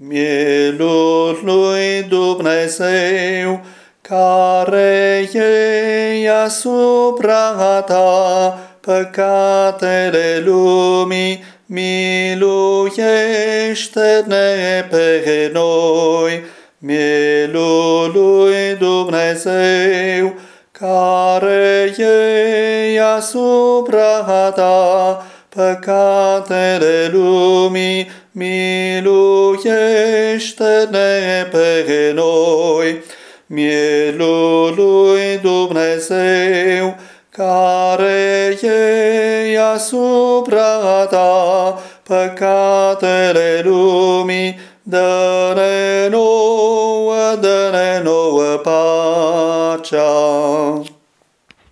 Mielul lui Dumnezeu, care e asupra ta păcatele lumii, miluiește-ne pe noi. Mielul lui Dumnezeu, care e asupra ta păcatele lumii, miluiește-ne pe noi. Mielul lui Dumnezeu, care e asupra ta păcatele lumii, dă-ne nouă, dă-ne nouă pacea.